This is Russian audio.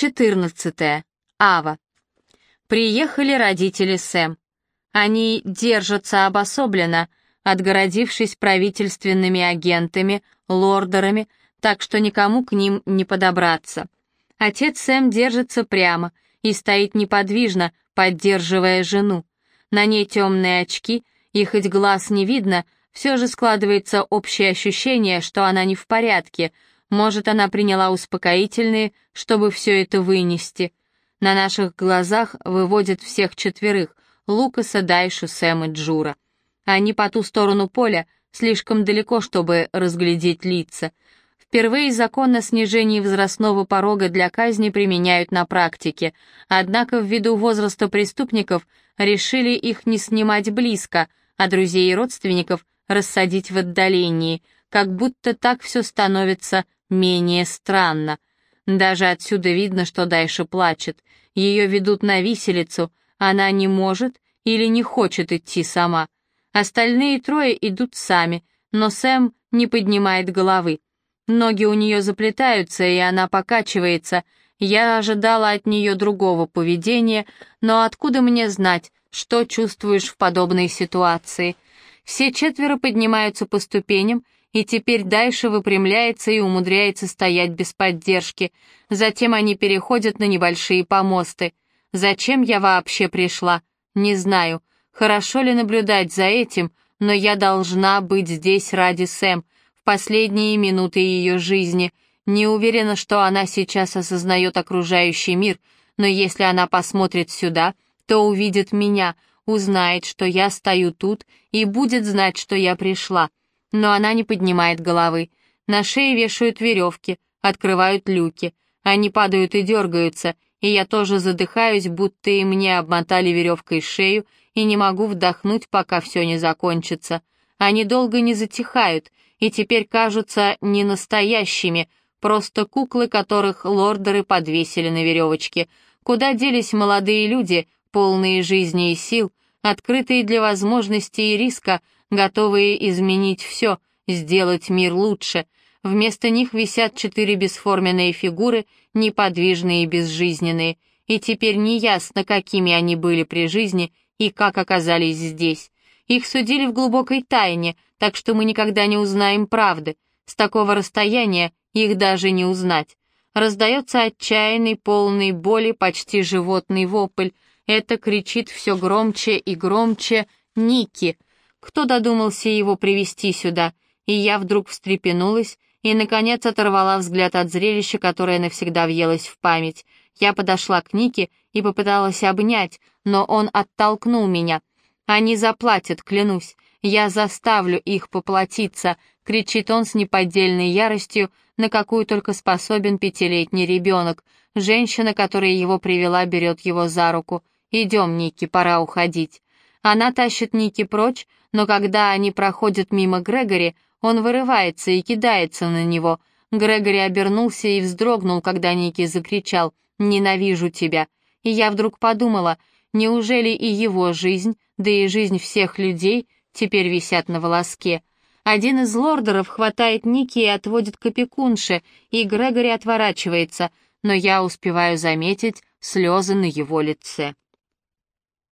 14. Ава. Приехали родители Сэм. Они держатся обособленно, отгородившись правительственными агентами, лордерами, так что никому к ним не подобраться. Отец Сэм держится прямо и стоит неподвижно, поддерживая жену. На ней темные очки, и хоть глаз не видно, все же складывается общее ощущение, что она не в порядке. Может, она приняла успокоительные, чтобы все это вынести. На наших глазах выводят всех четверых — Лукаса, Дайшу, Сэм и Джура. Они по ту сторону поля, слишком далеко, чтобы разглядеть лица. Впервые закон о снижении возрастного порога для казни применяют на практике, однако ввиду возраста преступников решили их не снимать близко, а друзей и родственников рассадить в отдалении, как будто так все становится менее странно. Даже отсюда видно, что Дайша плачет. Ее ведут на виселицу, она не может или не хочет идти сама. Остальные трое идут сами, но Сэм не поднимает головы. Ноги у нее заплетаются, и она покачивается. Я ожидала от нее другого поведения, но откуда мне знать, что чувствуешь в подобной ситуации? Все четверо поднимаются по ступеням, и теперь Дайша выпрямляется и умудряется стоять без поддержки. Затем они переходят на небольшие помосты. Зачем я вообще пришла? Не знаю. Хорошо ли наблюдать за этим, но я должна быть здесь ради Сэм в последние минуты ее жизни. Не уверена, что она сейчас осознает окружающий мир, но если она посмотрит сюда, то увидит меня, узнает, что я стою тут и будет знать, что я пришла. Но она не поднимает головы. На шее вешают веревки, открывают люки. Они падают и дергаются, и я тоже задыхаюсь, будто и мне обмотали веревкой шею, и не могу вдохнуть, пока все не закончится. Они долго не затихают, и теперь кажутся не настоящими, просто куклы, которых лордеры подвесили на веревочке. Куда делись молодые люди, полные жизни и сил, открытые для возможностей и риска, готовые изменить все, сделать мир лучше. Вместо них висят четыре бесформенные фигуры, неподвижные и безжизненные, и теперь неясно, какими они были при жизни и как оказались здесь. Их судили в глубокой тайне, так что мы никогда не узнаем правды. С такого расстояния их даже не узнать. Раздается отчаянный, полный боли, почти животный вопль. Это кричит все громче и громче «Ники!». Кто додумался его привести сюда? И я вдруг встрепенулась и, наконец, оторвала взгляд от зрелища, которое навсегда въелось в память. Я подошла к Нике и попыталась обнять, но он оттолкнул меня. «Они заплатят, клянусь. Я заставлю их поплатиться», — кричит он с неподдельной яростью, на какую только способен пятилетний ребенок. Женщина, которая его привела, берет его за руку. «Идем, Ники, пора уходить». Она тащит Ники прочь, но когда они проходят мимо Грегори, он вырывается и кидается на него. Грегори обернулся и вздрогнул, когда Ники закричал «Ненавижу тебя». И я вдруг подумала, неужели и его жизнь, да и жизнь всех людей теперь висят на волоске. Один из лордеров хватает Ники и отводит к опекунше, и Грегори отворачивается, но я успеваю заметить слезы на его лице.